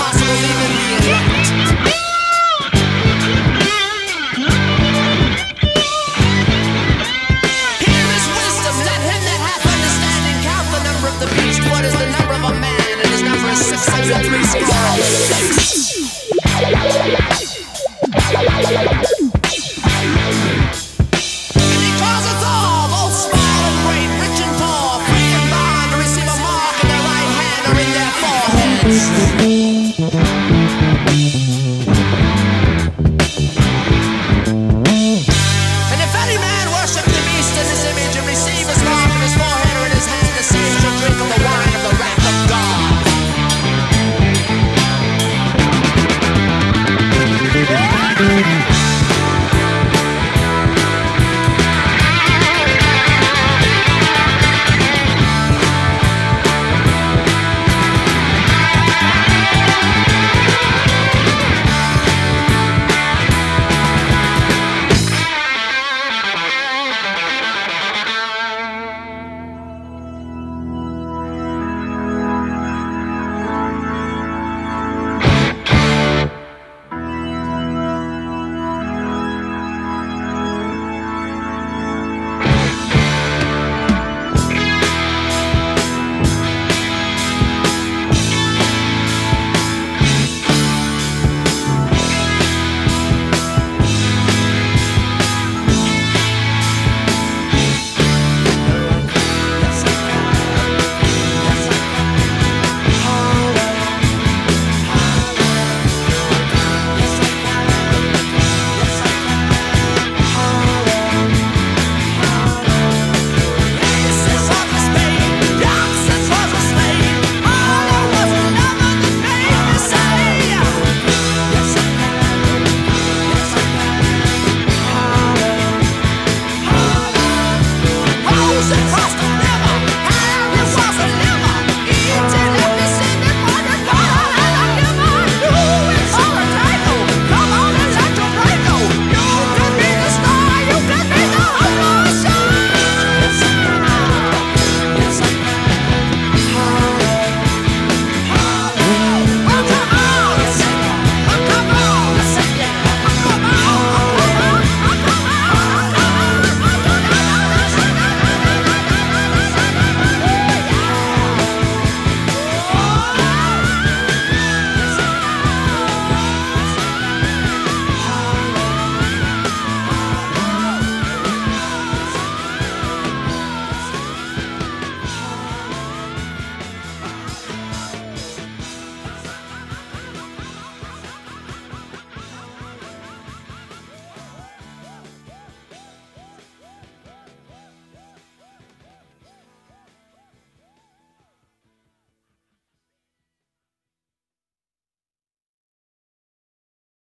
impossible. Here is wisdom, let him that hath understanding count the number of the beast. What is the number of a man? It is number. thank